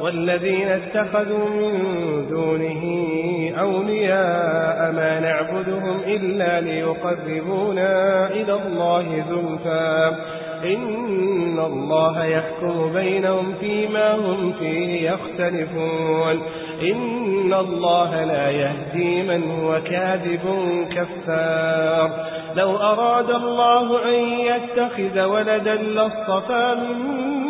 والذين اتخذوا من دونه أولياء ما نعبدهم إلا ليقربونا إلى الله زلفا إن الله يحكم بينهم فيما هم فيه يختلفون. إن الله لا يهدي من هو كاذب كفار. لو أراد الله أن يتخذ ولدا لاصطفى مما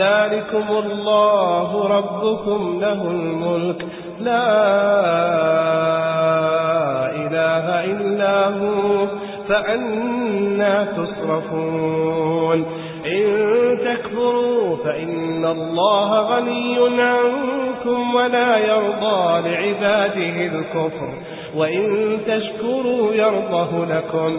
ذلكم الله ربكم له الملك. لا إله إلا هو فأنا تصرفون. إن تكفروا فإن الله غني عنكم ولا يرضى لعباده الكفر وإن تشكروا يرضه لكم.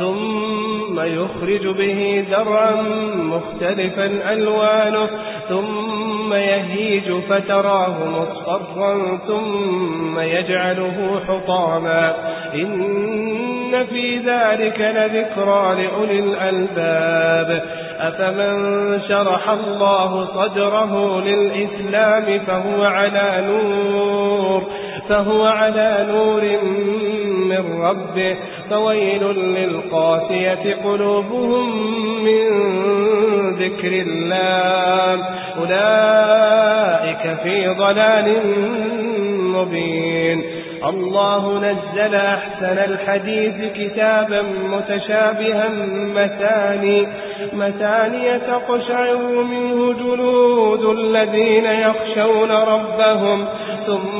ثم يخرج به درعا مختلفا ألوانه ثم يهيج فتراه مصفرا ثم يجعله حطاما. إن في ذلك لذكرى لأولي الألباب. أفمن شرح الله صدره للإسلام فهو على نور فهو على نور من ربه. فويل للقاسية قلوبهم من ذكر الله. أولئك في ضلال مبين. الله نزل أحسن الحديث كتابا متشابها مثاني مثاني تقشعر منه جلود الذين يخشون ربهم ثم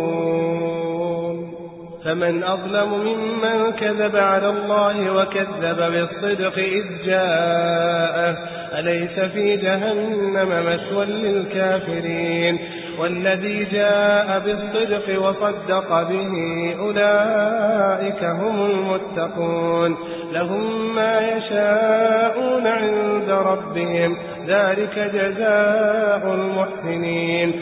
فمن أظلم ممن كذب على الله وكذب بالصدق إذ جاءه أليس في جهنم مسوى للكافرين؟ والذي جاء بالصدق وصدق به أولئك هم المتقون. لهم ما يشاءون عند ربهم ذلك جزاء المحسنين.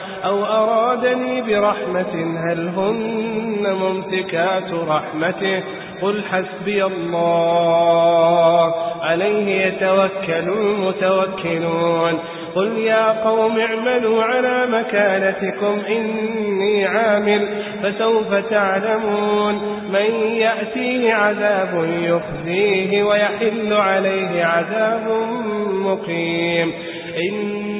أو أرادني برحمة هل هن ممسكات رحمته؟ قل حسبي الله. عليه يتوكل المتوكلون. قل يا قوم اعملوا على مكانتكم إني عامل فسوف تعلمون. من يأتيه عذاب يخزيه ويحل عليه عذاب مقيم.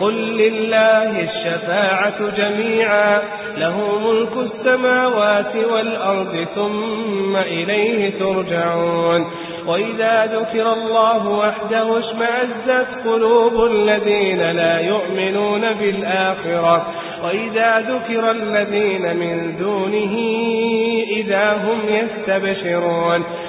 قل لله الشفاعة جميعا له ملك السماوات والأرض ثم إليه ترجعون. وإذا ذكر الله وحده اشمعزت قلوب الذين لا يؤمنون بالآخرة. وإذا ذكر الذين من دونه إذا هم يستبشرون.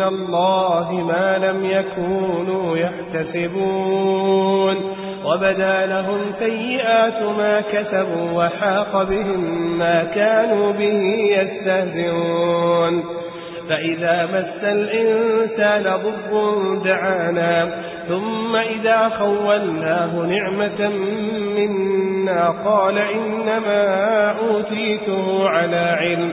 من الله ما لم يكونوا يحتسبون. وبدا لهم سيئات ما كسبوا وحاق بهم ما كانوا به يستهزئون. فإذا مس الإنسان ضر دعانا ثم إذا خولناه نعمة منا قال إنما أوتيته على علم.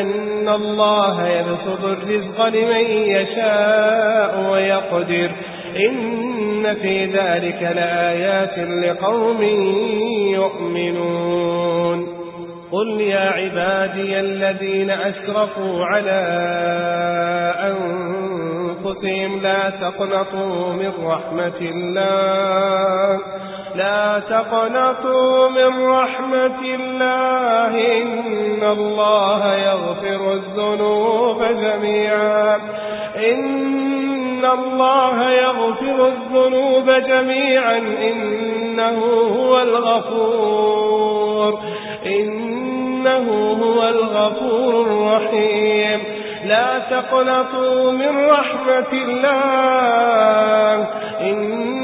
أن الله يبسط الرزق لمن يشاء ويقدر. إن في ذلك لآيات لقوم يؤمنون. قل يا عبادي الذين أسرفوا على أنفسهم لا تقنطوا من رحمة الله. لا تقنطوا من رحمة الله. إن الله يغفر الذنوب جميعا. إن الله يغفر الذنوب جميعا. إنه هو الغفور. إنه هو الغفور الرحيم. لا تقنطوا من رحمة الله. إن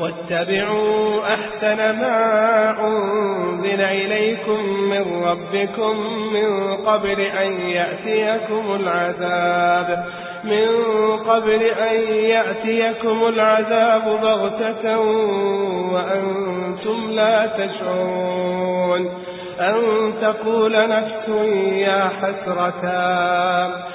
واتبعوا أحسن ما أنزل إليكم من ربكم من قبل أن يأتيكم العذاب من قبل أن يأتيكم العذاب بغتة وأنتم لا تشعرون أن تقول نفس يا حسرتا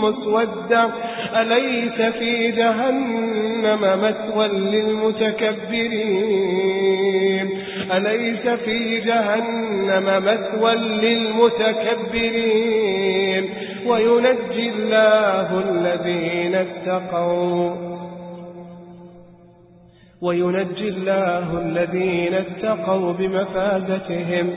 مسودة أليس في جهنم مثوى للمتكبرين؟ أليس في جهنم مثوى للمتكبرين؟ وينجي الله الذين اتقوا وينجي الله الذين اتقوا بمفازتهم.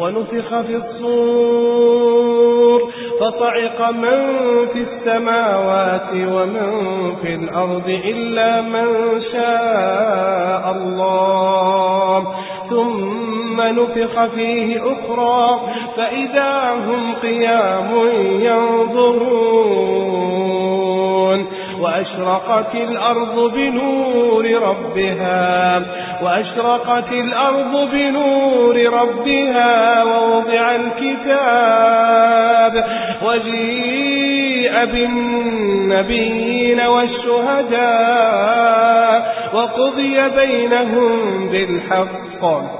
ونفخ في الصور فصعق من في السماوات ومن في الأرض إلا من شاء الله. ثم نفخ فيه أخرى فإذا هم قيام ينظرون. وأشرقت الأرض بنور ربها وأشرقت الأرض بنور ربها ووضع الكتاب وجيء بالنبيين والشهداء وقضي بينهم بالحق.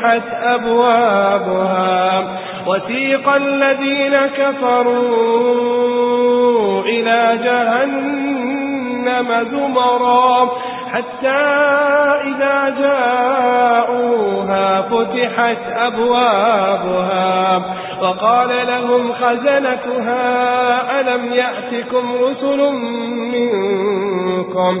فتحت أبوابها وسيق الذين كفروا إلى جهنم زمرا حتى إذا جاءوها فتحت أبوابها وقال لهم خزنتها ألم يأتكم رسل منكم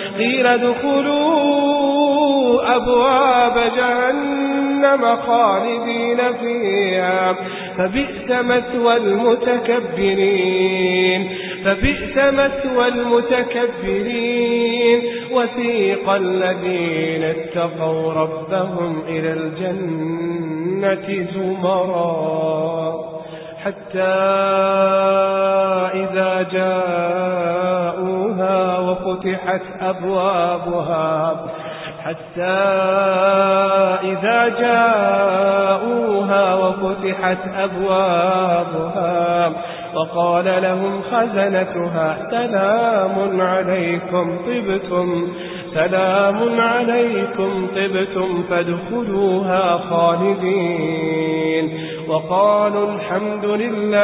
قيل ادخلوا أبواب جهنم خالدين فيها. فبئس مثوى المتكبرين. فبئس مثوى المتكبرين. وثيق الذين اتقوا ربهم إلى الجنة زمرا. حتى إذا جاءوها وفتحت أبوابها حتى إذا جاءوها وفتحت أبوابها وقال لهم خزنتها سلام عليكم طبتم سلام عليكم طبتم فادخلوها خالدين. وقالوا الحمد لله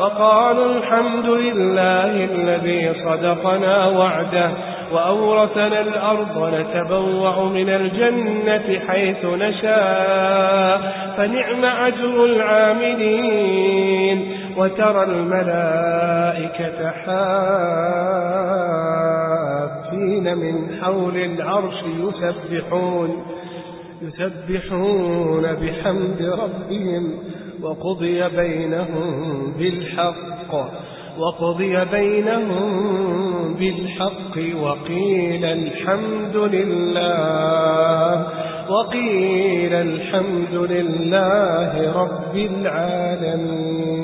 وقالوا الحمد لله الذي صدقنا وعده وأورثنا الأرض نتبوأ من الجنة حيث نشاء فنعم أجر العاملين وترى الملائكة حافين من حول العرش يسبحون. يسبحون بحمد ربهم وقضي بينهم بالحق وقضي بينهم بالحق وقيل الحمد لله وقيل الحمد لله رب العالمين.